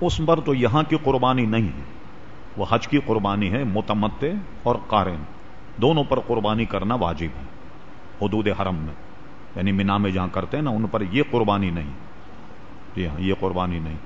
اس پر تو یہاں کی قربانی نہیں ہے۔ وہ حج کی قربانی ہے متمتے اور قارن۔ دونوں پر قربانی کرنا واجب ہے۔ حدود حرم میں۔ یعنی مینا میں جہاں کرتے ہیں نا، ان پر یہ قربانی نہیں۔ جی ہاں یہ قربانی نہیں۔